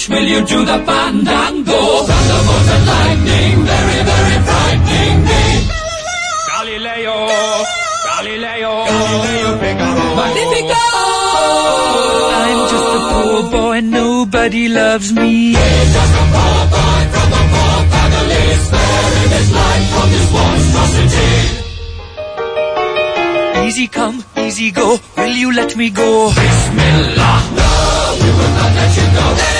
Scaramouche, will you do the fandango? Thunderbolt and lightning, very, very frightening me. Galileo, Galileo, Galileo Figaro. Magnifico! I'm just a poor boy, nobody loves me. He's just a poor boy from a poor family, sparing his life from this monstrosity. Easy come, easy go, will you let me go? Bismillah. No, we will not let you go.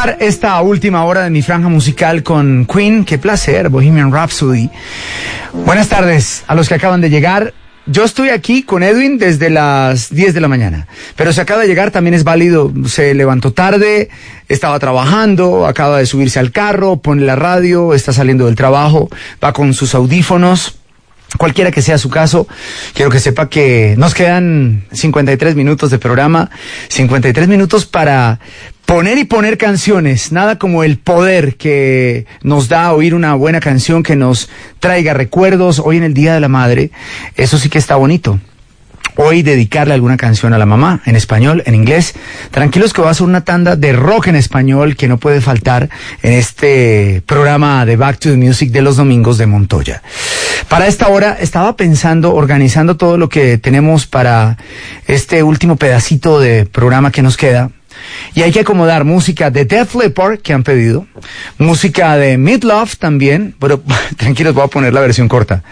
Esta última hora de mi franja musical con Queen, qué placer, Bohemian Rhapsody. Buenas tardes a los que acaban de llegar. Yo estoy aquí con Edwin desde las 10 de la mañana, pero se acaba de llegar también es válido. Se levantó tarde, estaba trabajando, acaba de subirse al carro, pone la radio, está saliendo del trabajo, va con sus audífonos. Cualquiera que sea su caso, quiero que sepa que nos quedan 53 minutos de programa, 53 minutos para poner y poner canciones, nada como el poder que nos da oír una buena canción que nos traiga recuerdos hoy en el Día de la Madre, eso sí que está bonito hoy dedicarle alguna canción a la mamá, en español, en inglés. Tranquilos que va a ser una tanda de rock en español que no puede faltar en este programa de Back to the Music de los domingos de Montoya. Para esta hora estaba pensando, organizando todo lo que tenemos para este último pedacito de programa que nos queda. Y hay que acomodar música de Def Leppard, que han pedido, música de Midlove también, pero tranquilos, voy a poner la versión corta.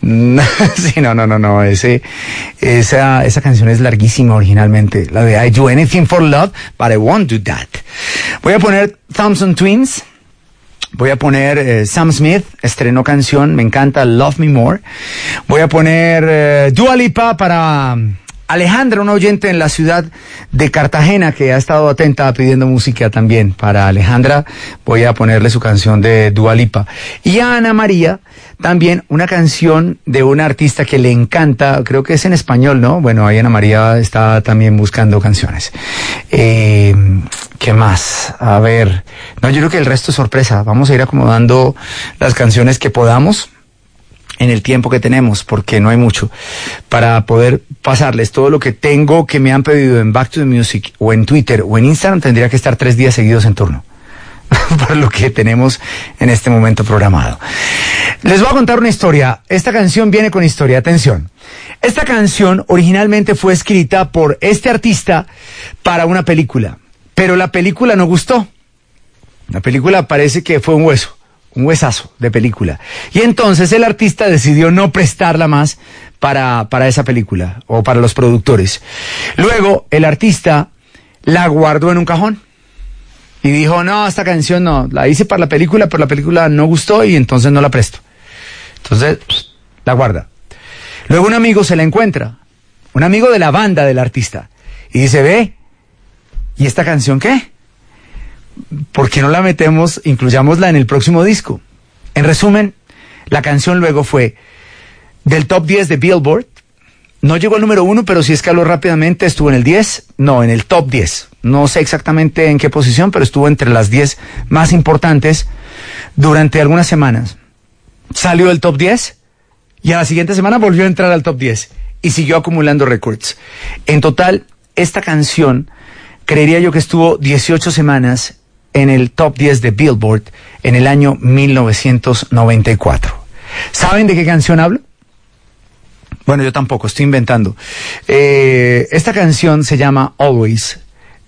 sí, no, no, no, no, ese, esa, esa canción es larguísima originalmente, la de I Do Anything for Love, but I Won't Do That. Voy a poner Thompson Twins, Voy a poner eh, Sam Smith, estrenó canción, me encanta Love Me More. Voy a poner eh, Dua Lipa para Alejandra, una oyente en la ciudad de Cartagena que ha estado atenta pidiendo música también. Para Alejandra voy a ponerle su canción de Dualipa. Y a Ana María también una canción de una artista que le encanta, creo que es en español, ¿no? Bueno, ahí Ana María está también buscando canciones. Eh, ¿Qué más? A ver, no, yo creo que el resto es sorpresa. Vamos a ir acomodando las canciones que podamos en el tiempo que tenemos, porque no hay mucho, para poder pasarles todo lo que tengo que me han pedido en Back to the Music o en Twitter o en Instagram, tendría que estar tres días seguidos en turno. para lo que tenemos en este momento programado. Les voy a contar una historia. Esta canción viene con historia. Atención. Esta canción originalmente fue escrita por este artista para una película, pero la película no gustó. La película parece que fue un hueso un huesazo de película. Y entonces el artista decidió no prestarla más para, para esa película o para los productores. Luego el artista la guardó en un cajón y dijo, no, esta canción no, la hice para la película, pero la película no gustó y entonces no la presto. Entonces, la guarda. Luego un amigo se la encuentra, un amigo de la banda del artista, y dice, ve, ¿y esta canción qué? ¿Por qué no la metemos, incluyámosla en el próximo disco? En resumen, la canción luego fue del top 10 de Billboard. No llegó al número uno, pero sí escaló rápidamente, estuvo en el 10, no, en el top 10. No sé exactamente en qué posición, pero estuvo entre las 10 más importantes durante algunas semanas. Salió del top 10 y a la siguiente semana volvió a entrar al top 10 y siguió acumulando récords. En total, esta canción, creería yo que estuvo 18 semanas en el top 10 de Billboard en el año 1994. ¿Saben de qué canción hablo? Bueno, yo tampoco, estoy inventando. Eh, esta canción se llama Always,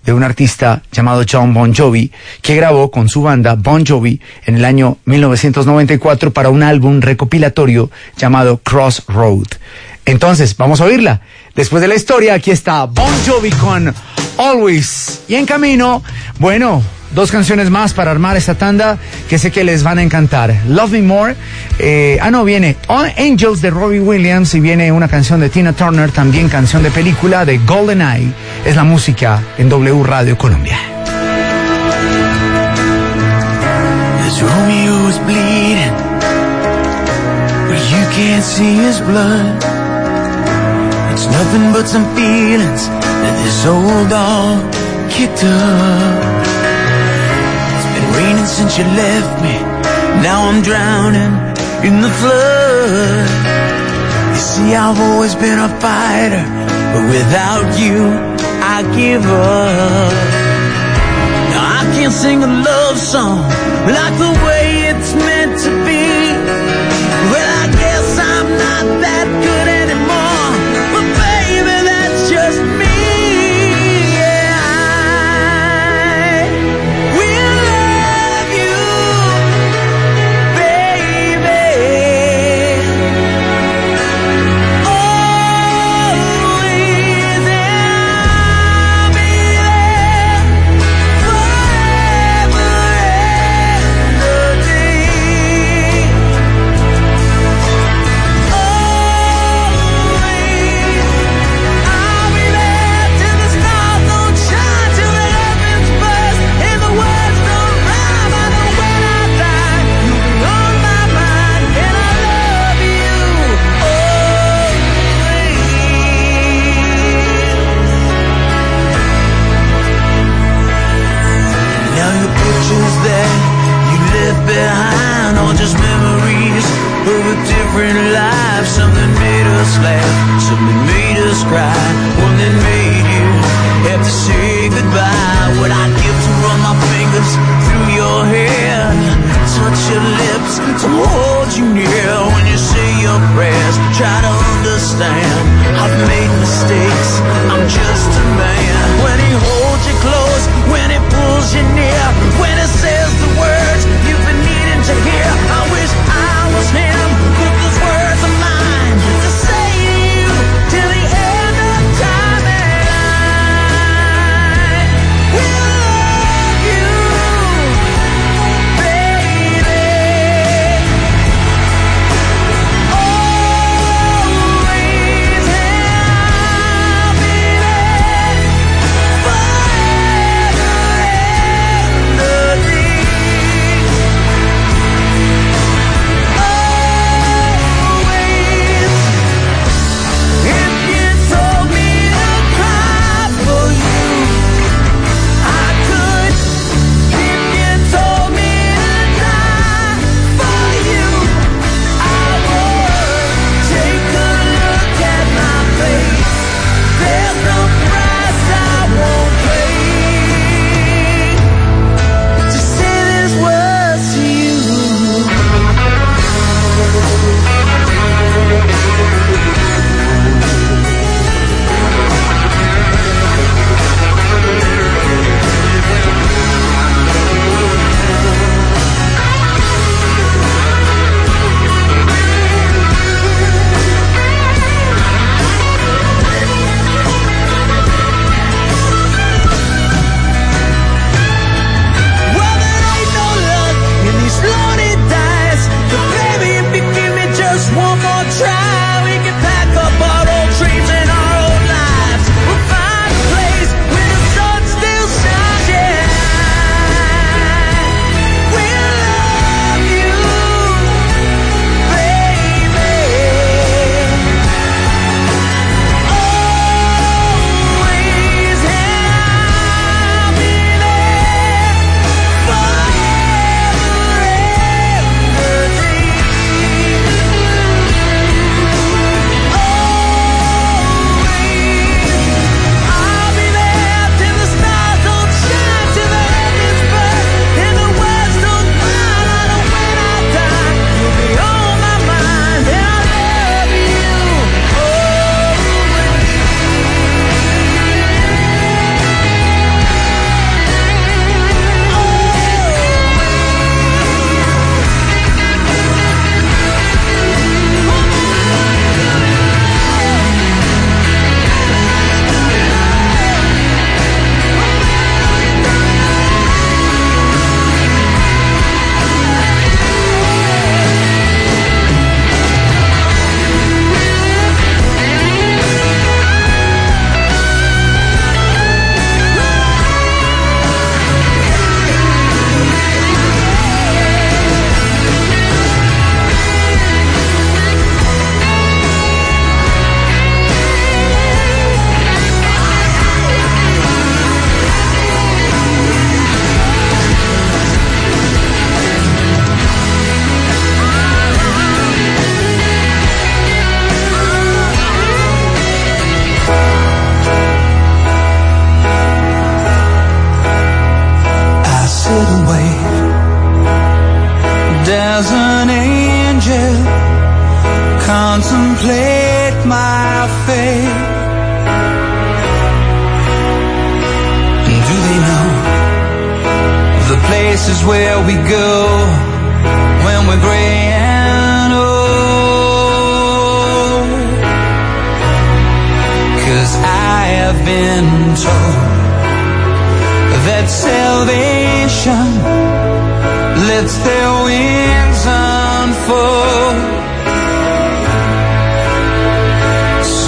de un artista llamado John Bon Jovi, que grabó con su banda Bon Jovi en el año 1994 para un álbum recopilatorio llamado Crossroad. Entonces, vamos a oírla. Después de la historia, aquí está Bon Jovi con Always. Y en camino, bueno, dos canciones más para armar esta tanda que sé que les van a encantar. Love Me More. Eh, ah, no, viene Angels de Robbie Williams y viene una canción de Tina Turner, también canción de película de Golden Eye. Es la música en W Radio Colombia. It's nothing but some feelings that this old dog kicked. Raining since you left me. Now I'm drowning in the flood. You see, I've always been a fighter, but without you, I give up. Now I can't sing a love song like the way it's meant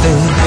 still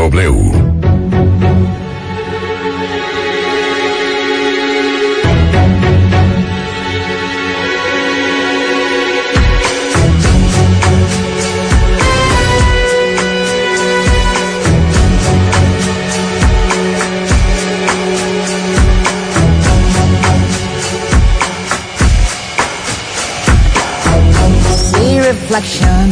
W. reflection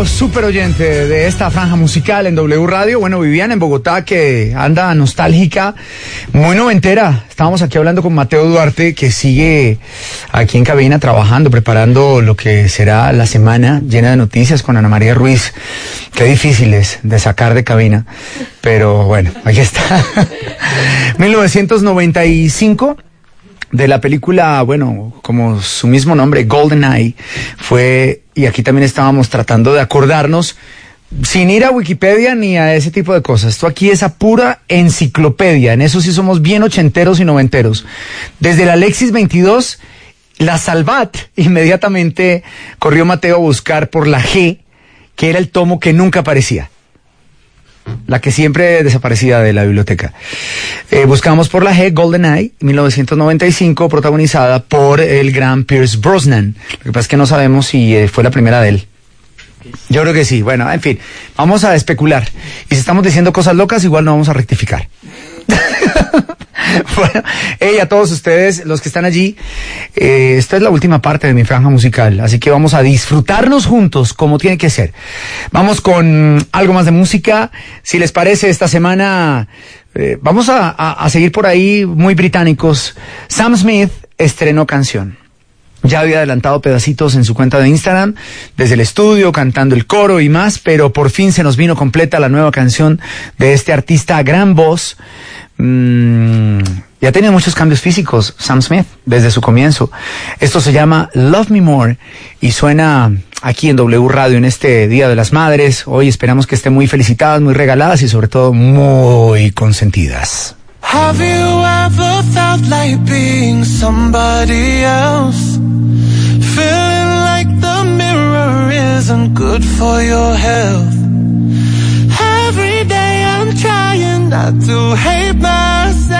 nuevo super oyente de esta franja musical en W Radio. Bueno, Viviana en Bogotá que anda nostálgica, muy noventera. Estábamos aquí hablando con Mateo Duarte que sigue aquí en cabina trabajando, preparando lo que será la semana llena de noticias con Ana María Ruiz. Qué difíciles de sacar de cabina, pero bueno, aquí está. 1995 de la película, bueno, como su mismo nombre, GoldenEye, fue, y aquí también estábamos tratando de acordarnos, sin ir a Wikipedia ni a ese tipo de cosas. Esto aquí es a pura enciclopedia. En eso sí somos bien ochenteros y noventeros. Desde la Alexis 22, la Salvat, inmediatamente corrió Mateo a buscar por la G, que era el tomo que nunca aparecía la que siempre desaparecida de la biblioteca. Eh, buscamos por la G, GoldenEye, 1995, protagonizada por el gran Pierce Brosnan. Lo que pasa es que no sabemos si eh, fue la primera de él. Yo creo que sí. Bueno, en fin, vamos a especular. Y si estamos diciendo cosas locas, igual no vamos a rectificar. bueno, hey, a todos ustedes, los que están allí, eh, esta es la última parte de mi franja musical, así que vamos a disfrutarnos juntos como tiene que ser. Vamos con algo más de música. Si les parece, esta semana eh, vamos a, seguir por ahí muy británicos. Sam Smith estrenó canción. Ya había adelantado pedacitos en su cuenta de Instagram, desde el estudio, cantando el coro y más, pero por fin se nos vino completa la nueva canción de este artista gran voz. Mm, ya tenía muchos cambios físicos, Sam Smith, desde su comienzo. Esto se llama Love Me More y suena aquí en W Radio en este Día de las Madres. Hoy esperamos que estén muy felicitadas, muy regaladas y sobre todo muy consentidas. Have you ever felt like being somebody else? Feeling like the mirror isn't good for your health. Every day I'm trying not to hate myself.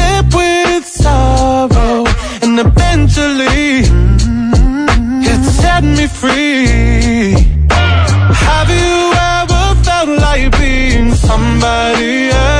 sip with sorrow. And eventually, it set me free. Have you ever felt like being somebody else?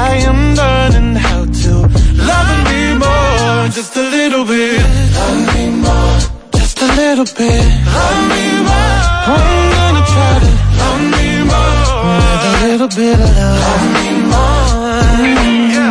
little bit. Love me more. I'm gonna try to love me more. With a little bit of love. Love me more. Yeah.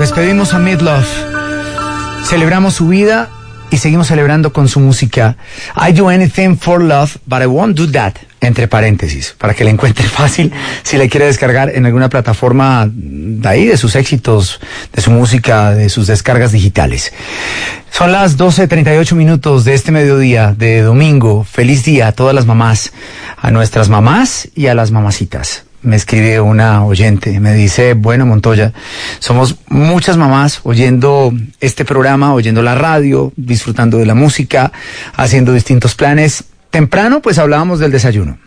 Despedimos a Midlove, celebramos su vida y seguimos celebrando con su música I Do Anything for Love, but I Won't Do That, entre paréntesis, para que la encuentre fácil si la quiere descargar en alguna plataforma de ahí, de sus éxitos, de su música, de sus descargas digitales. Son las 12.38 minutos de este mediodía de domingo. Feliz día a todas las mamás, a nuestras mamás y a las mamacitas me escribe una oyente, me dice, bueno Montoya, somos muchas mamás oyendo este programa, oyendo la radio, disfrutando de la música, haciendo distintos planes. Temprano pues hablábamos del desayuno.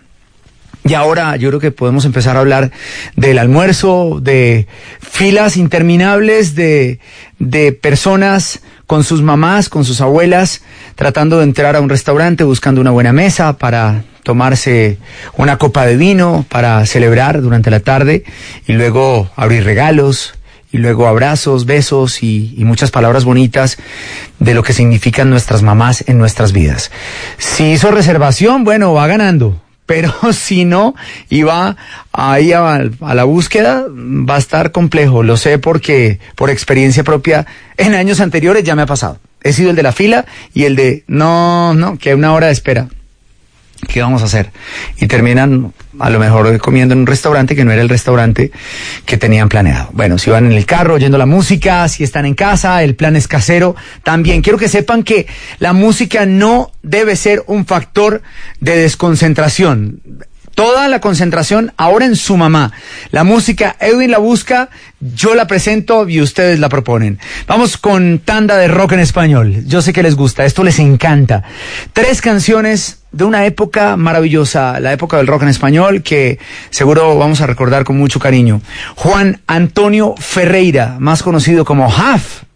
Y ahora yo creo que podemos empezar a hablar del almuerzo, de filas interminables de, de personas con sus mamás, con sus abuelas, tratando de entrar a un restaurante, buscando una buena mesa para tomarse una copa de vino, para celebrar durante la tarde y luego abrir regalos y luego abrazos, besos y, muchas palabras bonitas de lo que significan nuestras mamás en nuestras vidas. Si hizo reservación, bueno, va ganando pero si no y va ahí a la búsqueda, va a estar complejo. Lo sé porque por experiencia propia en años anteriores ya me ha pasado. He sido el de la fila y el de no, no, que una hora de espera. ¿Qué vamos a hacer? Y terminan a lo mejor comiendo en un restaurante que no era el restaurante que tenían planeado. Bueno, si van en el carro oyendo la música, si están en casa, el plan es casero, también quiero que sepan que la música no debe ser un factor de desconcentración. Toda la concentración ahora en su mamá. La música, Edwin la busca, yo la presento y ustedes la proponen. Vamos con tanda de rock en español. Yo sé que les gusta, esto les encanta. Tres canciones de una época maravillosa, la época del rock en español, que seguro vamos a recordar con mucho cariño. Juan Antonio Ferreira, más conocido como Huff,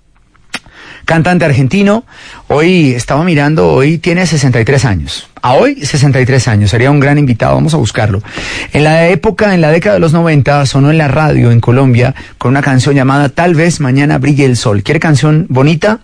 cantante argentino. Hoy estaba mirando, hoy tiene 63 años. A hoy 63 años, sería un gran invitado, vamos a buscarlo. En la época, en la década de los 90, sonó en la radio en Colombia con una canción llamada Tal vez mañana brille el sol. ¿Quiere canción bonita?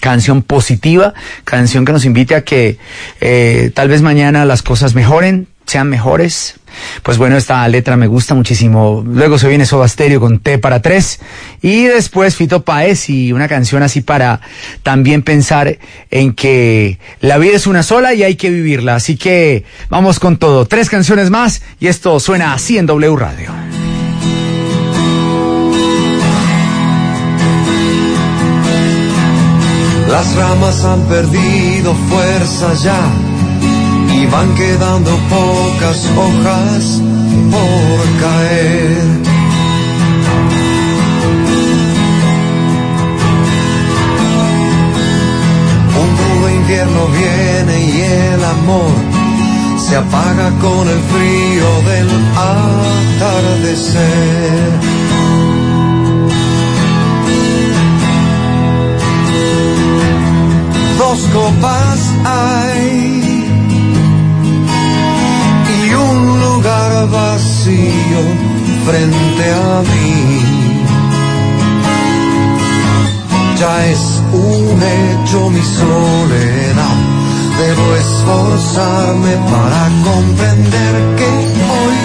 canción positiva, canción que nos invite a que eh, tal vez mañana las cosas mejoren, sean mejores. Pues bueno, esta letra me gusta muchísimo. Luego se viene Soda Stereo con T para tres. Y después Fito Paez y una canción así para también pensar en que la vida es una sola y hay que vivirla. Así que vamos con todo. Tres canciones más y esto suena así en W Radio. Las ramas han perdido fuerza ya y van quedando pocas hojas por caer. Un duro invierno viene y el amor se apaga con el frío del atardecer. A mí. Ya es un hecho mi soledad, debo esforzarme para comprender que hoy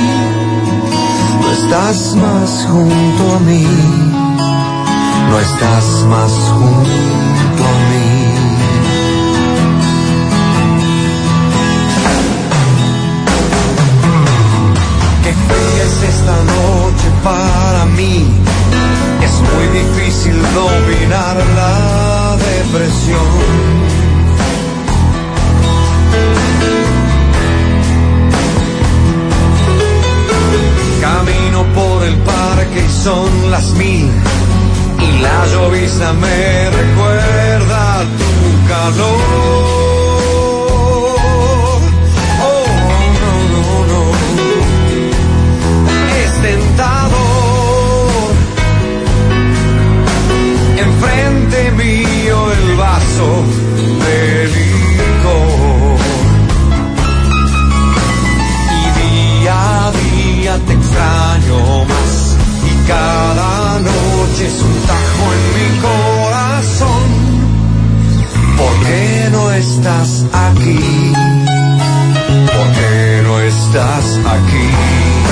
no estás más junto a mí, no estás más junto a mí. Es muy difícil dominar la depresión. Camino por el parque y son las mil. Y la llovizna me recuerda tu calor. Oh, no, no, no es. Enfrente mío el vaso de licor. Y día a día te extraño más. Y cada noche es un tajo en mi corazón. ¿Por qué no estás aquí? ¿Por qué no estás aquí?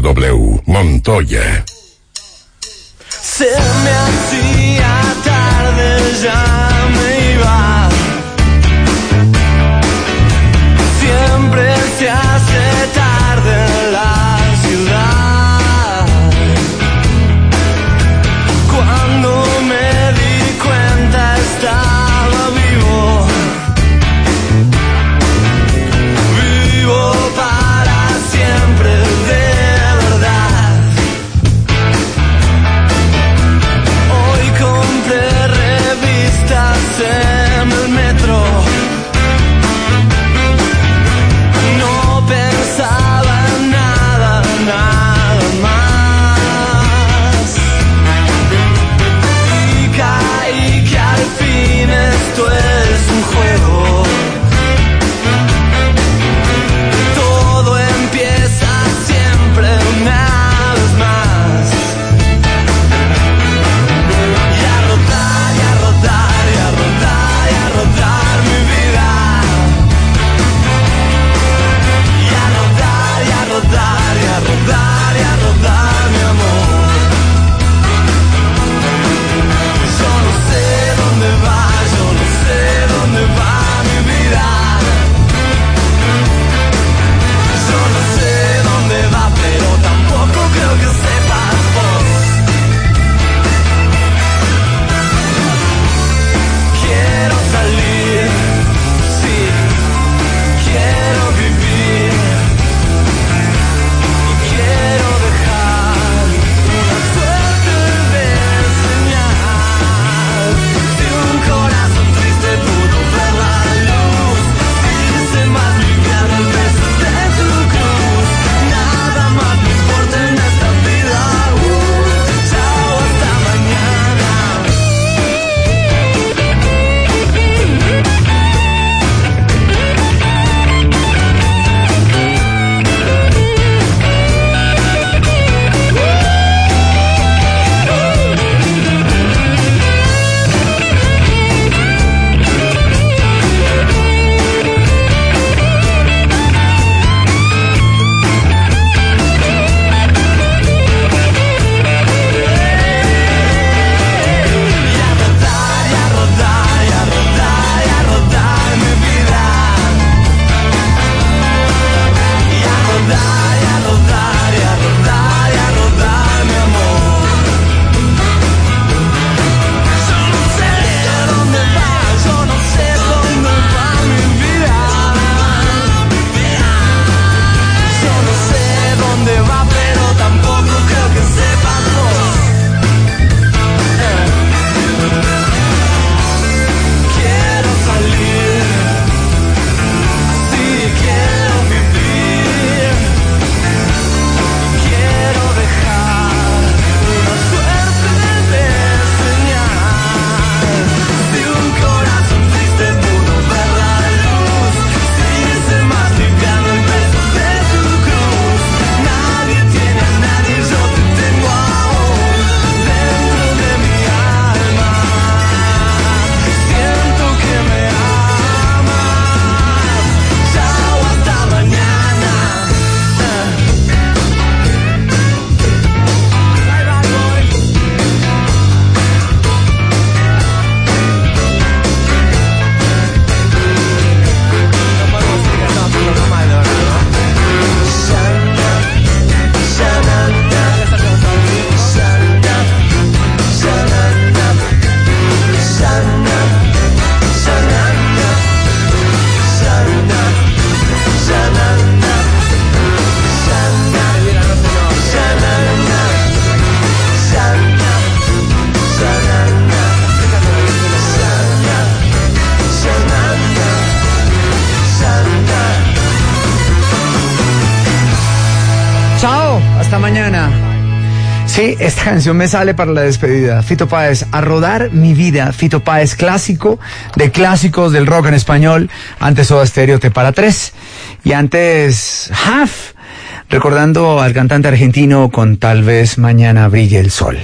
W. Montoya. Se me esta canción me sale para la despedida. Fito Páez, a rodar mi vida. Fito Páez, clásico de clásicos del rock en español. Antes Soda Stereo, Te para tres. Y antes Half, recordando al cantante argentino con Tal vez mañana brille el sol.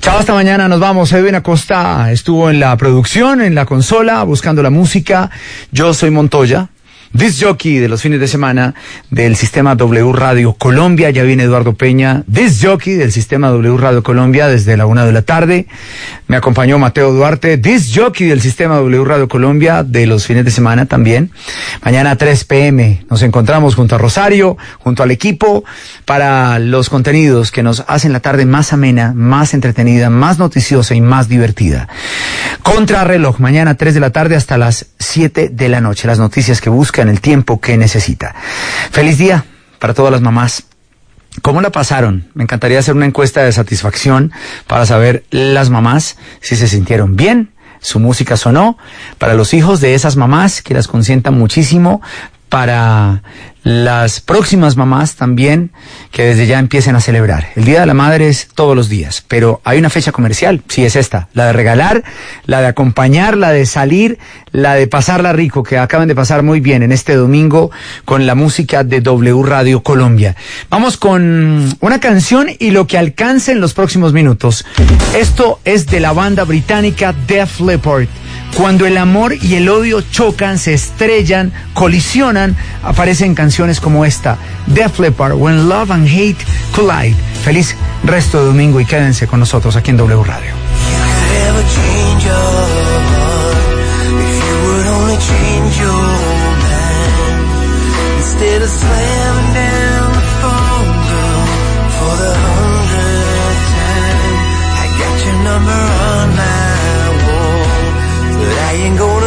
Chao, hasta mañana. Nos vamos. Edwin Acosta estuvo en la producción, en la consola, buscando la música. Yo soy Montoya. This Jockey de los fines de semana del sistema W Radio Colombia. Ya viene Eduardo Peña. This Jockey del sistema W Radio Colombia desde la una de la tarde. Me acompañó Mateo Duarte. This Jockey del sistema W Radio Colombia de los fines de semana también. Mañana a 3 pm nos encontramos junto a Rosario, junto al equipo para los contenidos que nos hacen la tarde más amena, más entretenida, más noticiosa y más divertida. Contrarreloj, mañana 3 de la tarde hasta las 7 de la noche. Las noticias que buscan el tiempo que necesita. Feliz día para todas las mamás. ¿Cómo la pasaron? Me encantaría hacer una encuesta de satisfacción para saber las mamás si se sintieron bien, su música sonó, para los hijos de esas mamás que las consientan muchísimo, para las próximas mamás también que desde ya empiecen a celebrar. El Día de la Madre es todos los días, pero hay una fecha comercial, sí es esta, la de regalar, la de acompañar, la de salir, la de pasarla rico, que acaban de pasar muy bien en este domingo con la música de W Radio Colombia. Vamos con una canción y lo que alcance en los próximos minutos. Esto es de la banda británica Def Leppard. Cuando el amor y el odio chocan, se estrellan, colisionan, aparecen canciones como esta, Def Leppard, When Love and Hate Collide. Feliz resto de domingo y quédense con nosotros aquí en W Radio. single